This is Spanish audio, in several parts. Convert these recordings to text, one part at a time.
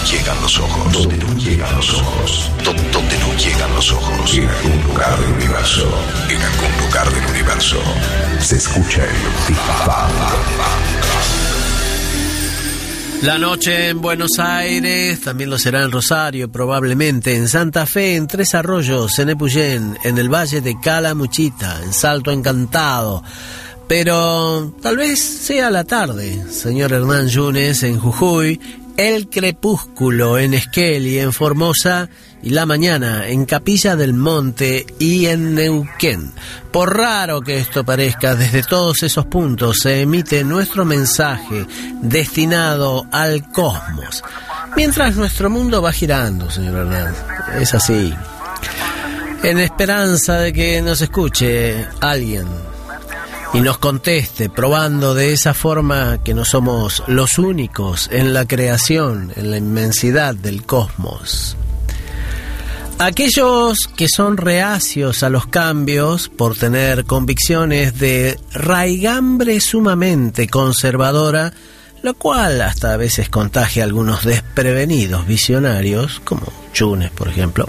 Donde no llegan los ojos. Donde no llegan los ojos. Donde no llegan los ojos. En algún lugar del universo. En algún lugar del universo. Se escucha el la noche en Buenos Aires, también lo será en Rosario, probablemente en Santa Fe, en Tres Arroyos, en Epuyén, en el Valle de Calamuchita, en Salto Encantado. Pero tal vez sea la tarde, señor Hernán Yunes, en Jujuy, el crepúsculo en Esquel en Formosa y la mañana en Capilla del Monte y en Neuquén. Por raro que esto parezca, desde todos esos puntos se emite nuestro mensaje destinado al cosmos. Mientras nuestro mundo va girando, señor Hernández. Es así. En esperanza de que nos escuche alguien y nos conteste, probando de esa forma que no somos los únicos en la creación, en la inmensidad del cosmos. Aquellos que son reacios a los cambios por tener convicciones de raigambre sumamente conservadora, lo cual hasta a veces contagia a algunos desprevenidos visionarios, como Chunes, por ejemplo,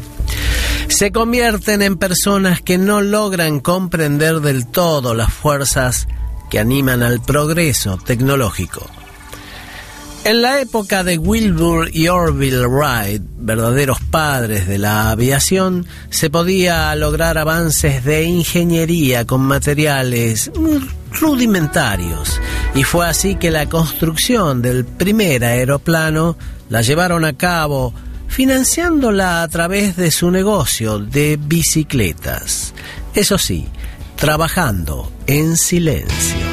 se convierten en personas que no logran comprender del todo las fuerzas que animan al progreso tecnológico. En la época de Wilbur y Orville Wright, verdaderos padres de la aviación, se podía lograr avances de ingeniería con materiales rudimentarios y fue así que la construcción del primer aeroplano la llevaron a cabo financiándola a través de su negocio de bicicletas. Eso sí, trabajando en silencio.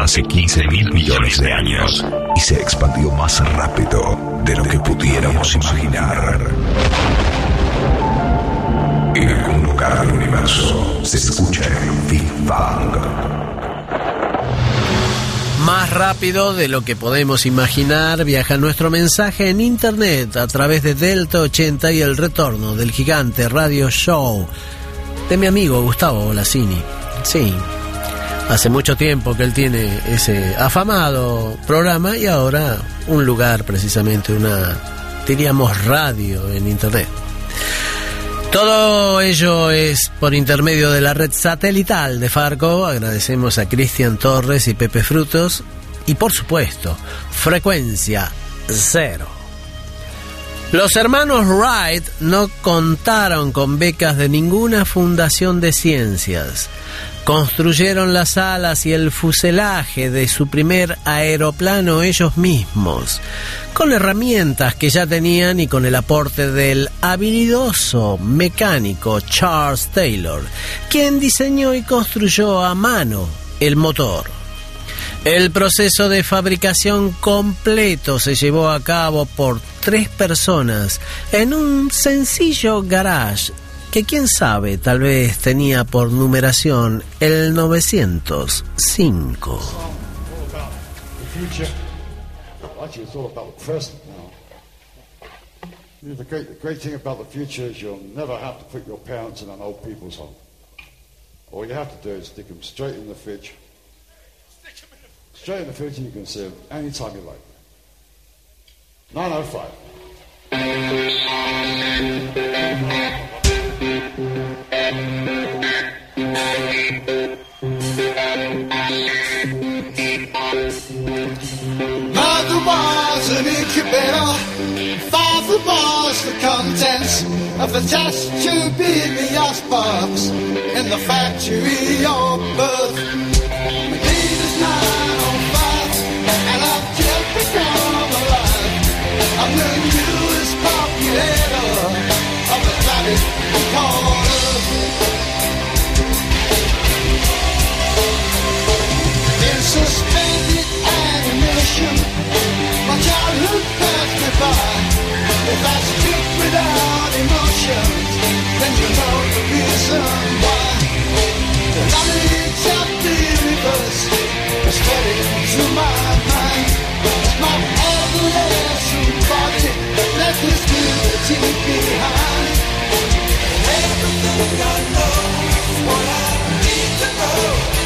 Hace 15 mil millones de años y se expandió más rápido de lo que pudiéramos imaginar. En algún lugar del universo se escucha el Big Bang. Más rápido de lo que podemos imaginar viaja nuestro mensaje en internet a través de Delta 80 y el retorno del gigante radio show de mi amigo Gustavo Bolasini. Sí, hace mucho tiempo que él tiene ese afamado programa y ahora un lugar precisamente, una, diríamos, radio en internet. Todo ello es por intermedio de la red satelital de Farco. Agradecemos a Cristian Torres y Pepe Frutos. Y por supuesto, frecuencia cero. Los hermanos Wright no contaron con becas de ninguna fundación de ciencias. Construyeron las alas y el fuselaje de su primer aeroplano ellos mismos, con herramientas que ya tenían y con el aporte del habilidoso mecánico Charles Taylor, quien diseñó y construyó a mano el motor. El proceso de fabricación completo se llevó a cabo por tres personas en un sencillo garage que quién sabe, tal vez tenía por numeración el 905. Actually, it's all about the great, the great thing about the future is you'll never have to put your parents in an old people's home. All you have to do is stick them straight in the fridge. Straight in the fridge and you can see them anytime you like. 905. Mother was an incubator. Father was the contents of the test tube in the icebox in the factory of birth. Nine on five, and I've just become alive. I'm the newest populator of the planet suspended animation, my childhood passed me by. If I speak without emotions, then you know the reason why. My mind. It's my body left behind. Everything I know what I need to know.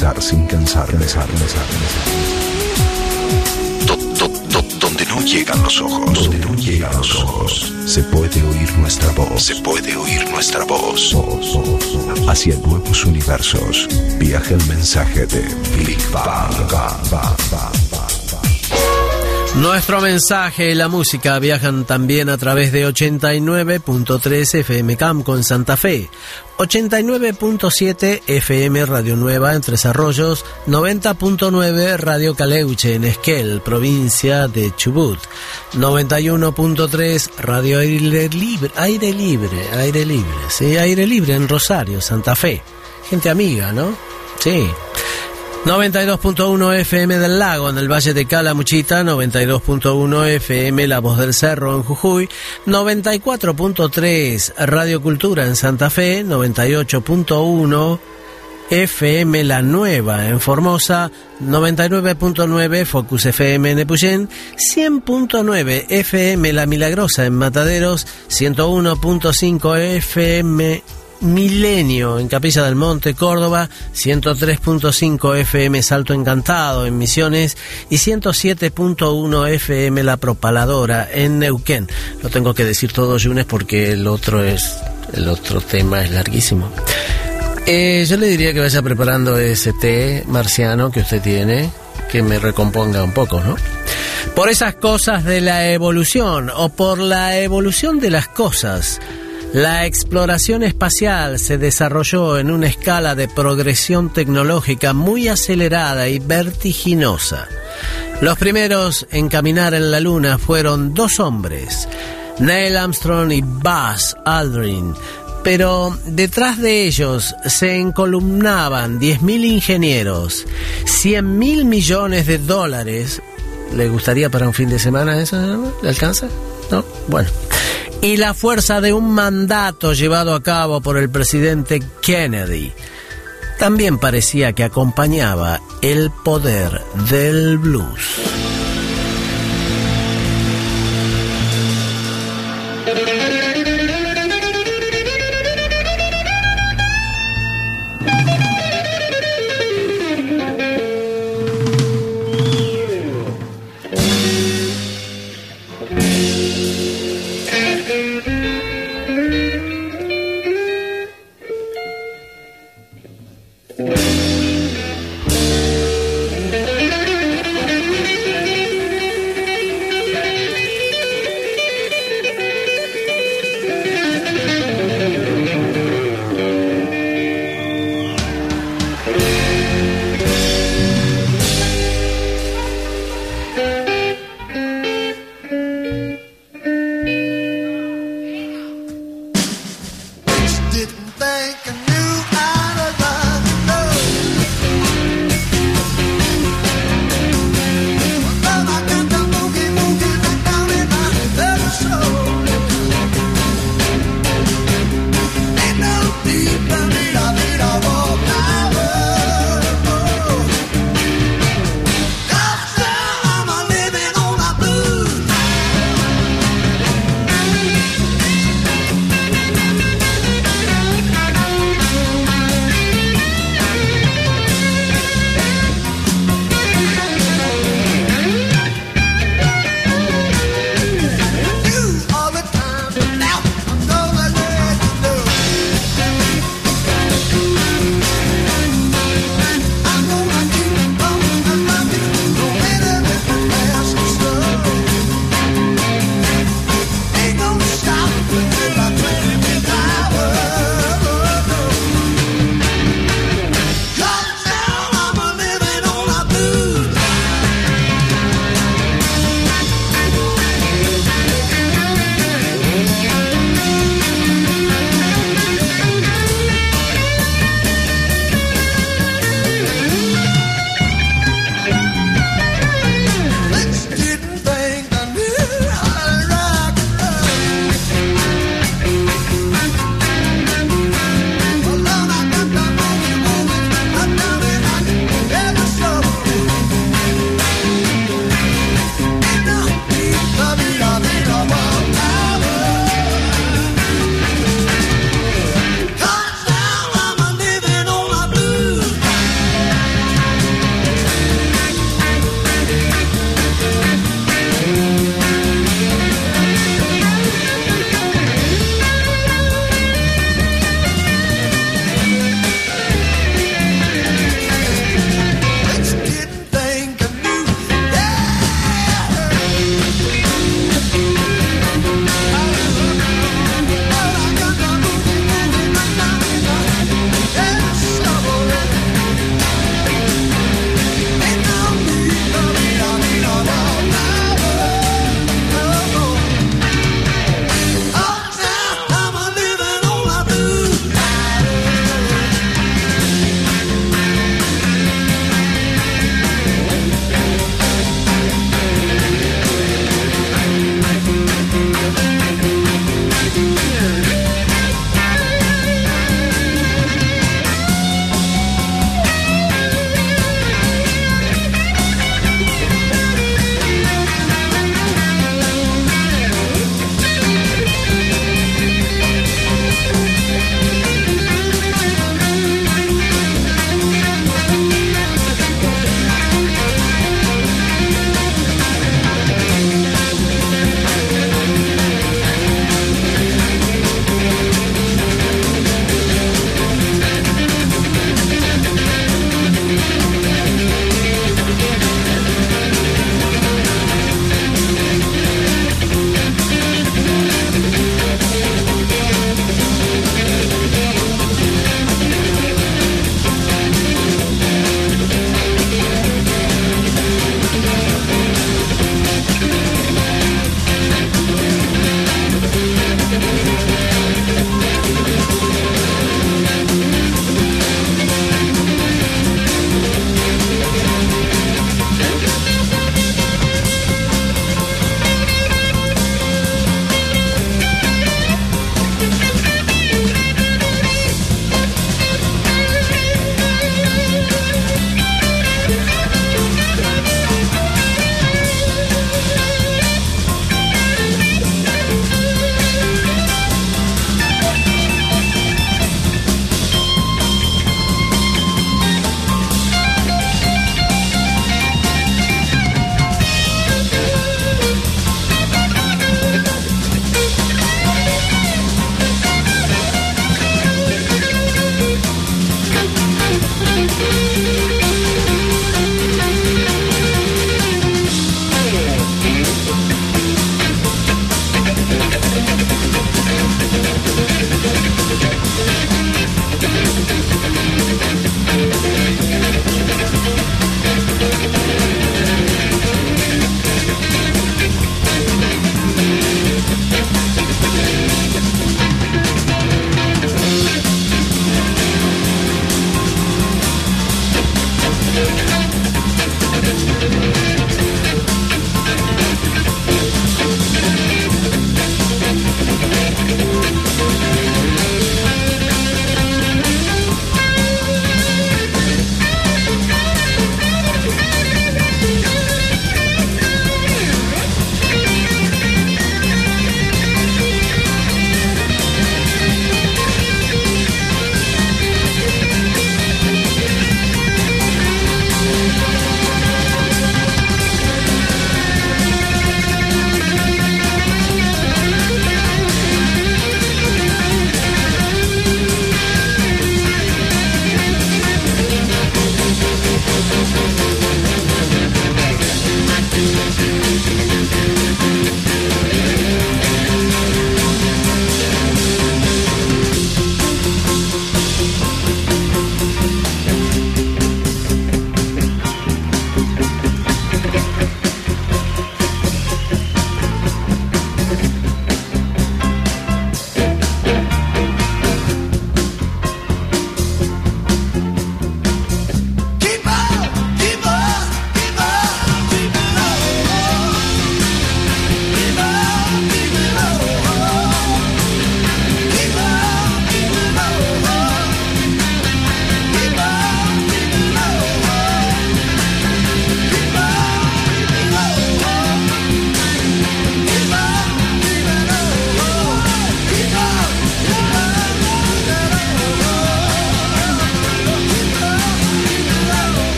pensar sin cansar, pensar, pensar, Donde no llegan los ojos, donde no llegan los ojos, se puede oír nuestra voz, se puede oír nuestra voz. Hacia nuevos universos, viaja el mensaje de Big Bang. Nuestro mensaje y la música viajan también a través de 89.3 FM Camco en Santa Fe, 89.7 FM Radio Nueva en Tres Arroyos, 90.9 Radio Caleuche en Esquel, provincia de Chubut, 91.3 Radio Aire Libre, Aire Libre, Aire Libre, sí, Aire Libre en Rosario, Santa Fe. Gente amiga, ¿no? Sí. 92.1 FM del Lago en el Valle de Calamuchita, 92.1 FM La Voz del Cerro en Jujuy, 94.3 Radio Cultura en Santa Fe, 98.1 FM La Nueva en Formosa, 99.9 Focus FM en Epuyén, 100.9 FM La Milagrosa en Mataderos, 101.5 FM Milenio en Capilla del Monte, Córdoba, 103.5 FM Salto Encantado en Misiones y 107.1 FM La Propaladora en Neuquén. Lo tengo que decir todo, Yunes, porque el otro es el otro tema es larguísimo. Eh, yo le diría que vaya preparando ese té marciano que usted tiene, que me recomponga un poco, ¿no? Por esas cosas de la evolución o por la evolución de las cosas la exploración espacial se desarrolló en una escala de progresión tecnológica muy acelerada y vertiginosa. Los primeros en caminar en la Luna fueron dos hombres, Neil Armstrong y Buzz Aldrin, pero detrás de ellos se encolumnaban 10.000 ingenieros, 100.000 millones de dólares. ¿Le gustaría para un fin de semana eso? ¿Le alcanza? ¿No? Bueno y la fuerza de un mandato llevado a cabo por el presidente Kennedy. También parecía que acompañaba el poder del blues.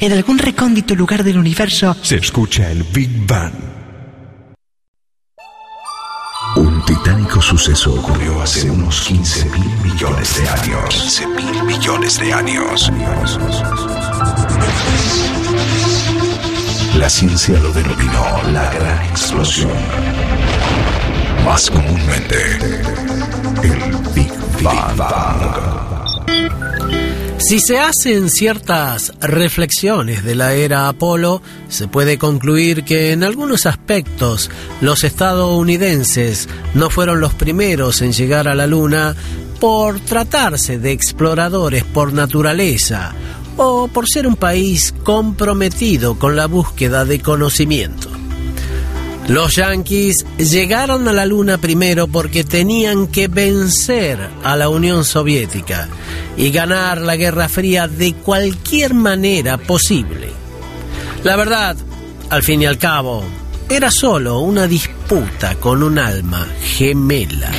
En algún recóndito lugar del universo se escucha el Big Bang. Un titánico suceso ocurrió hace unos 15 mil millones de años. 15 mil millones de años. La ciencia lo denominó la gran explosión. Más comúnmente, el Big Bang. Si se hacen ciertas reflexiones de la era Apolo, se puede concluir que en algunos aspectos los estadounidenses no fueron los primeros en llegar a la Luna por tratarse de exploradores por naturaleza o por ser un país comprometido con la búsqueda de conocimiento. Los yanquis llegaron a la Luna primero porque tenían que vencer a la Unión Soviética y ganar la Guerra Fría de cualquier manera posible. La verdad, al fin y al cabo, era solo una disputa con un alma gemela.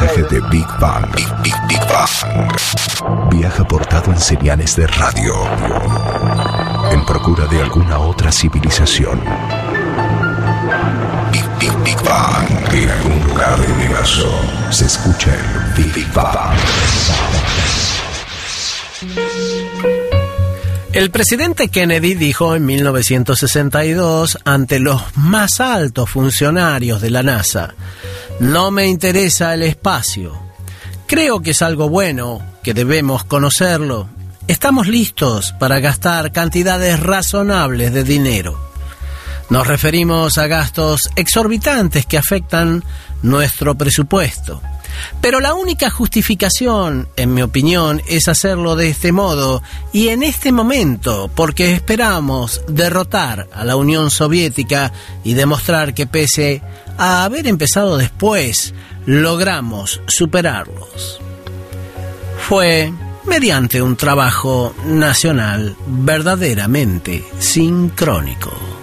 Mensaje de Big Bang. Big, Big, Big Bang. Viaja portado en señales de radio. En procura de alguna otra civilización. Big, Big, Big Bang. En algún lugar del universo se escucha el Big, Big Bang. El presidente Kennedy dijo en 1962 ante los más altos funcionarios de la NASA, no me interesa el espacio. Creo que es algo bueno, que debemos conocerlo. Estamos listos para gastar cantidades razonables de dinero. Nos referimos a gastos exorbitantes que afectan nuestro presupuesto. Pero la única justificación, en mi opinión, es hacerlo de este modo y en este momento, porque esperamos derrotar a la Unión Soviética y demostrar que pese a haber empezado después, logramos superarlos. Fue mediante un trabajo nacional verdaderamente sincrónico.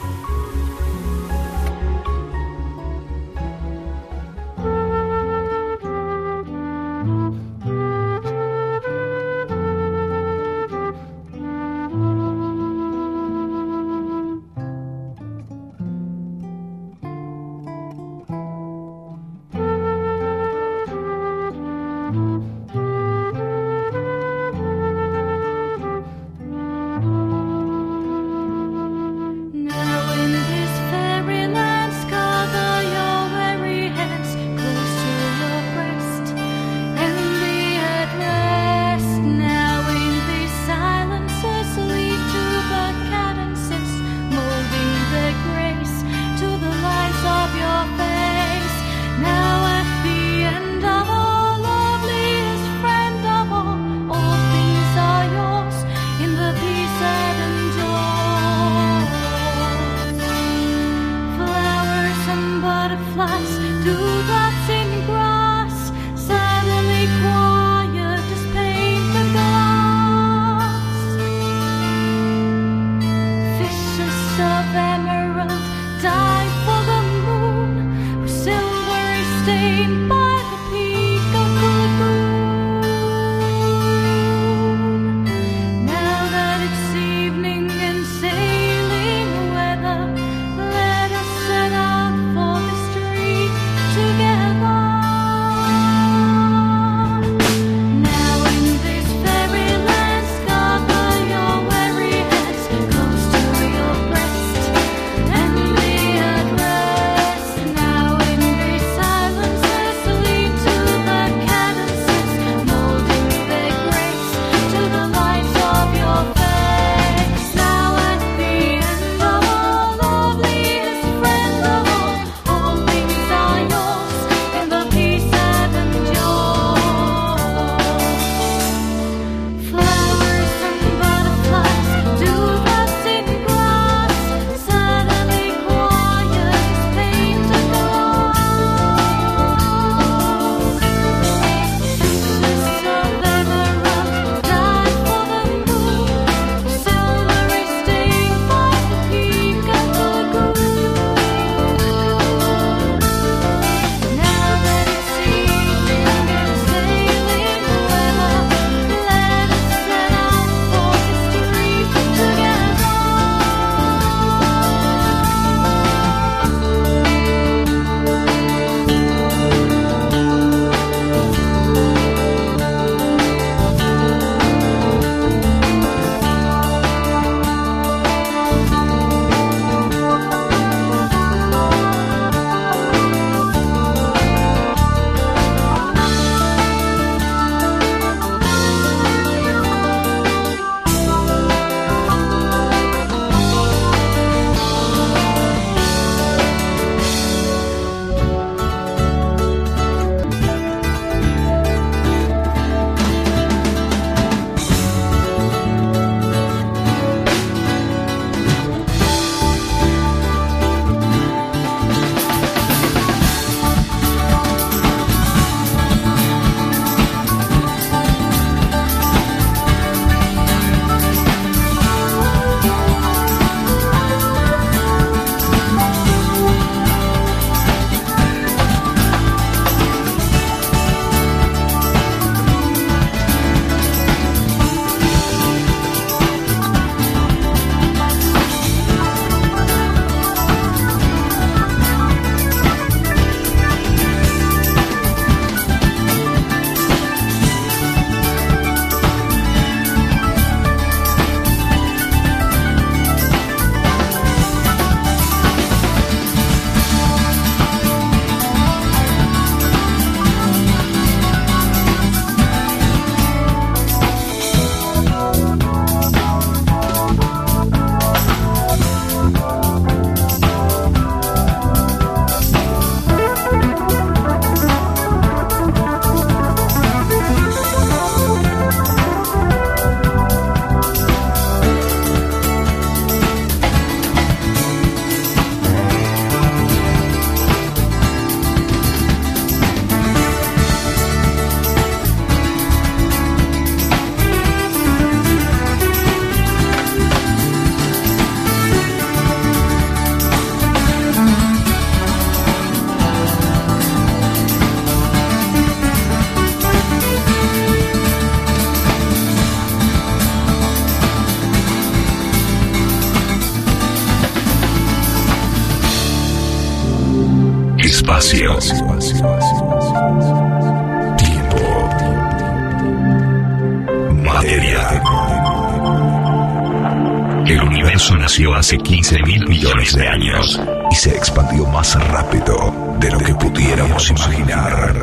Nació hace 15 mil millones de años y se expandió más rápido de lo que pudiéramos imaginar.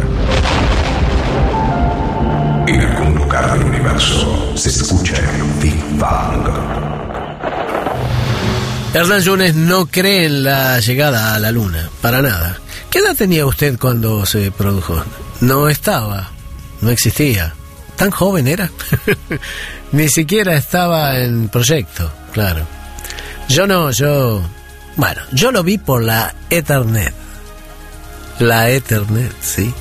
En algún lugar del universo se escucha el Big Bang. Hernán Yunes no cree en la llegada a la luna, para nada. ¿Qué edad tenía usted cuando se produjo? No estaba, no existía. ¿Tan joven era? Ni siquiera estaba en proyecto, claro. Yo no, yo... Bueno, yo lo vi por la Ethernet. La Ethernet, sí.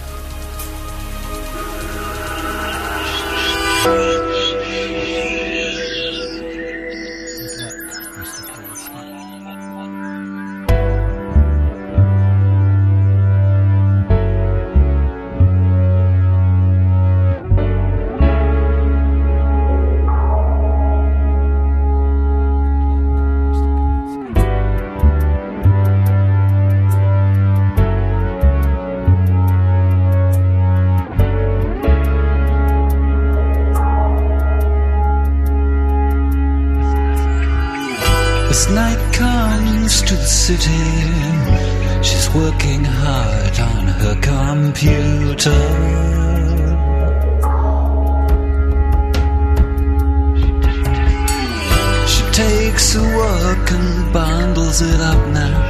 Bundles it up now,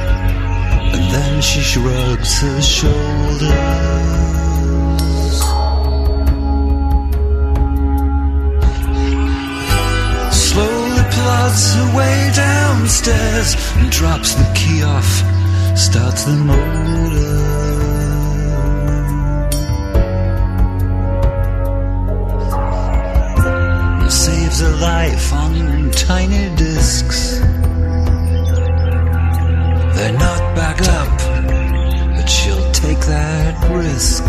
and then she shrugs her shoulders. slowly plods her way downstairs and drops the key off, starts the motor. Saves her life on tiny discs. Not back up, but she'll take that risk.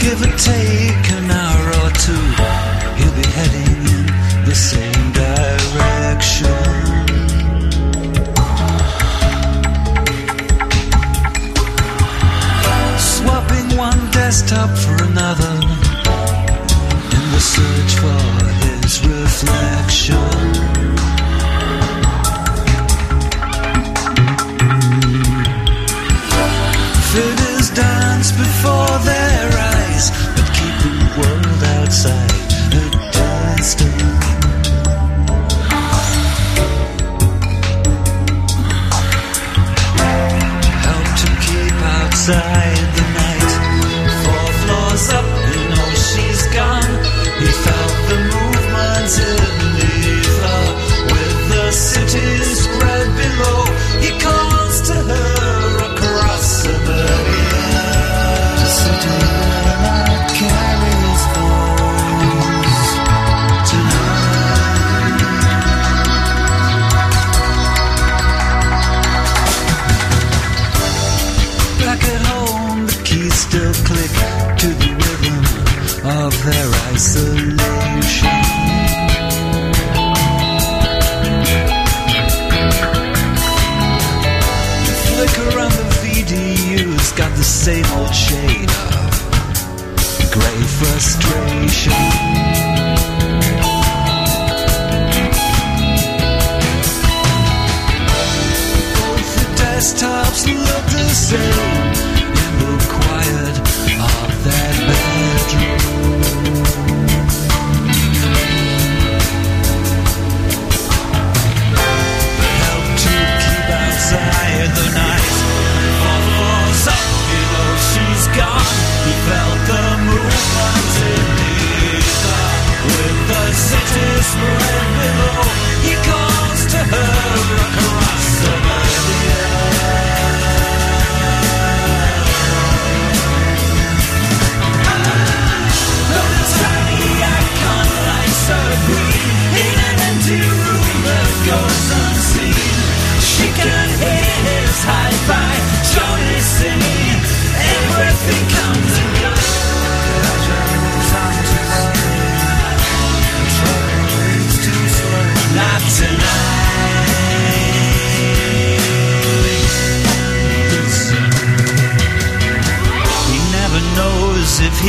Give or take an hour or two, he'll be heading in the same direction. Swapping one desktop for another in the search for his reflection. side.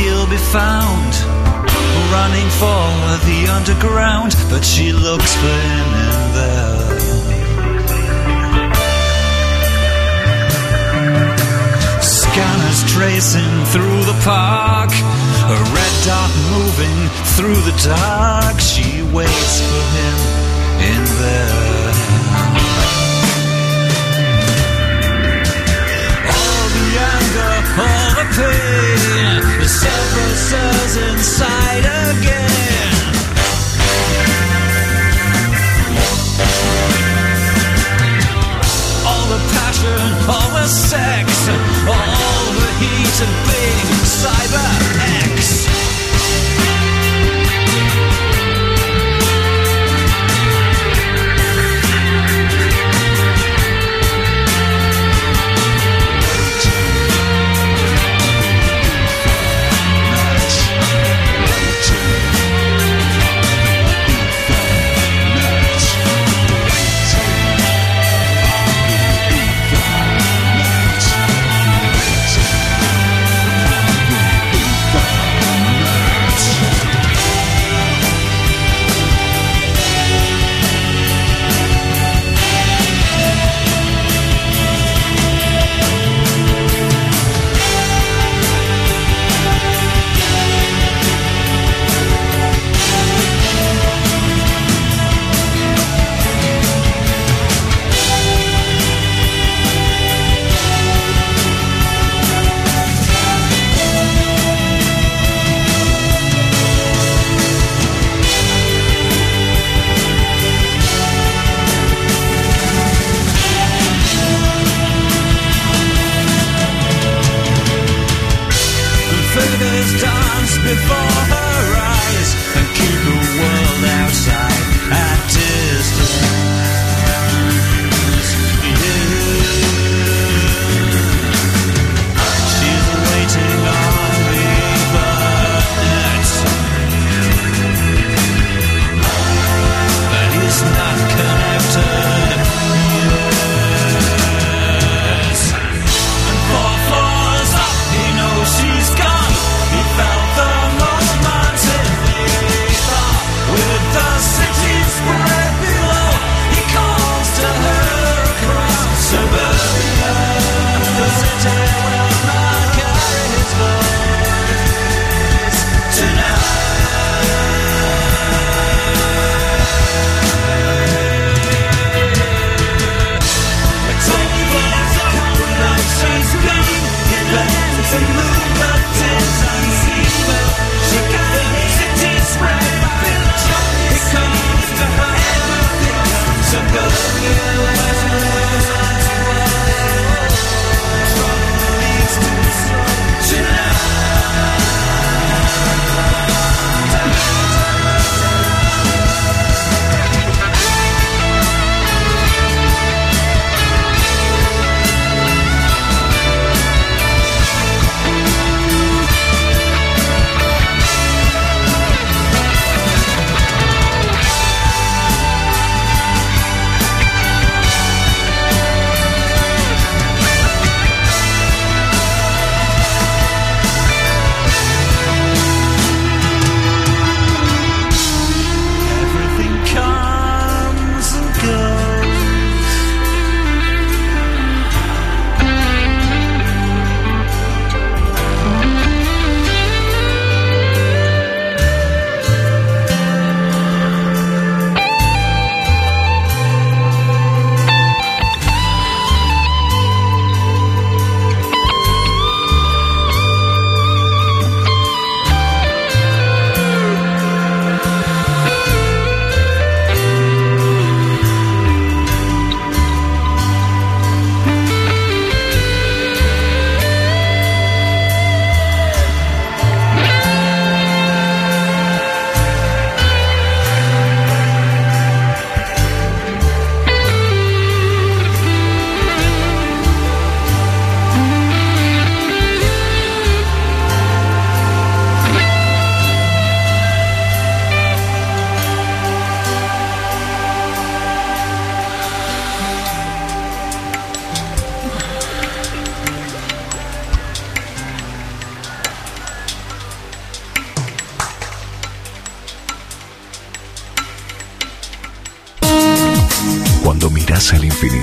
He'll be found running for the underground, but she looks for him in there. Scanners tracing through the park, a red dot moving through the dark. She waits for him in there. All the pain, the several inside again. All the passion, all the sex, all the heat of being Cyber X.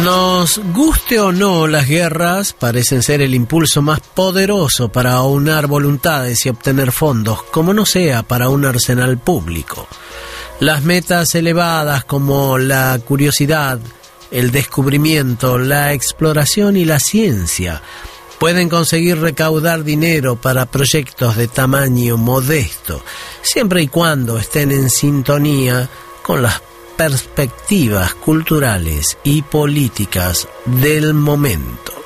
Nos guste o no, las guerras parecen ser el impulso más poderoso para aunar voluntades y obtener fondos, como no sea para un arsenal público. Las metas elevadas como la curiosidad, el descubrimiento, la exploración y la ciencia pueden conseguir recaudar dinero para proyectos de tamaño modesto, siempre y cuando estén en sintonía con las perspectivas culturales y políticas del momento.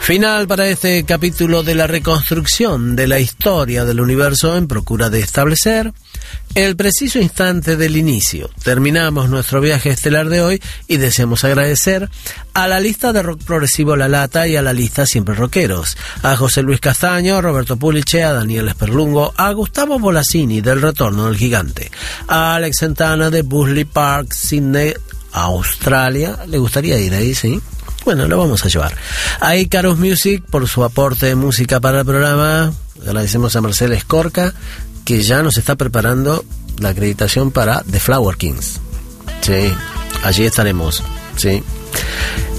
Final para este capítulo de la reconstrucción de la historia del universo en procura de establecer el preciso instante del inicio. Terminamos nuestro viaje estelar de hoy y deseamos agradecer a la lista de rock progresivo La Lata y a la lista Siempre Rockeros, a José Luis Castaño, a Roberto Puliche, a Daniel Esperlungo, a Gustavo Bolasini del Retorno del Gigante, a Alex Santana de Busley Park, Sydney, Australia. ¿Le gustaría ir ahí, sí? Bueno, lo vamos a llevar. A Icarus Music por su aporte de música para el programa. Agradecemos a Marcela Escorca, que ya nos está preparando la acreditación para The Flower Kings. Sí, allí estaremos. Sí.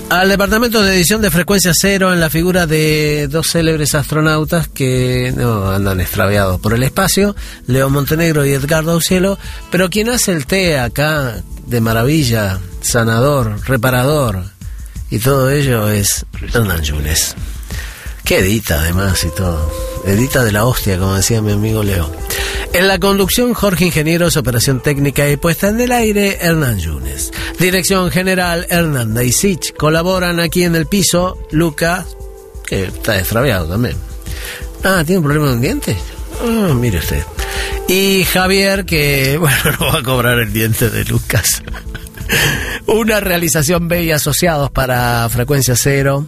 Al departamento de edición de frecuencia cero en la figura de dos célebres astronautas que no andan extraviados por el espacio, Leo Montenegro y Edgardo Aucielo, pero quien hace el té acá de maravilla, sanador, reparador y todo ello es Hernán Yunes. Que edita además y todo. Edita de la hostia, como decía mi amigo Leo. En la conducción, Jorge Ingenieros, operación técnica y puesta en el aire, Hernán Yunes. Dirección general, Hernán Daisich. Colaboran aquí en el piso, Lucas, que está extraviado también. Ah, ¿tiene un problema de un diente? Ah, mire usted. Y Javier, que, bueno, no va a cobrar el diente de Lucas. Una realización B y asociados para Frecuencia Cero.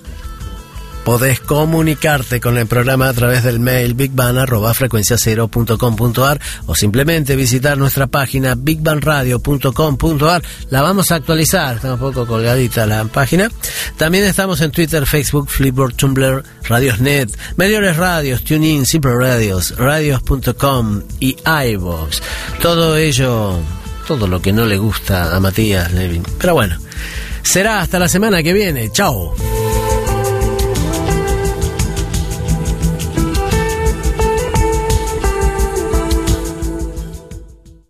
Podés comunicarte con el programa a través del mail bigban.frecuenciacero.com.ar o simplemente visitar nuestra página bigbanradio.com.ar. La vamos a actualizar, está un poco colgadita la página. También estamos en Twitter, Facebook, Flipboard, Tumblr, Radiosnet, Mejores Radios, TuneIn, Simple Radios, Radios.com y iVoox. Todo ello, todo lo que no le gusta a Matías Levin. Pero bueno, será hasta la semana que viene. Chao.